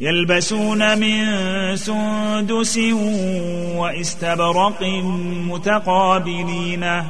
يلبسون من سندس وإستبرق متقابلين.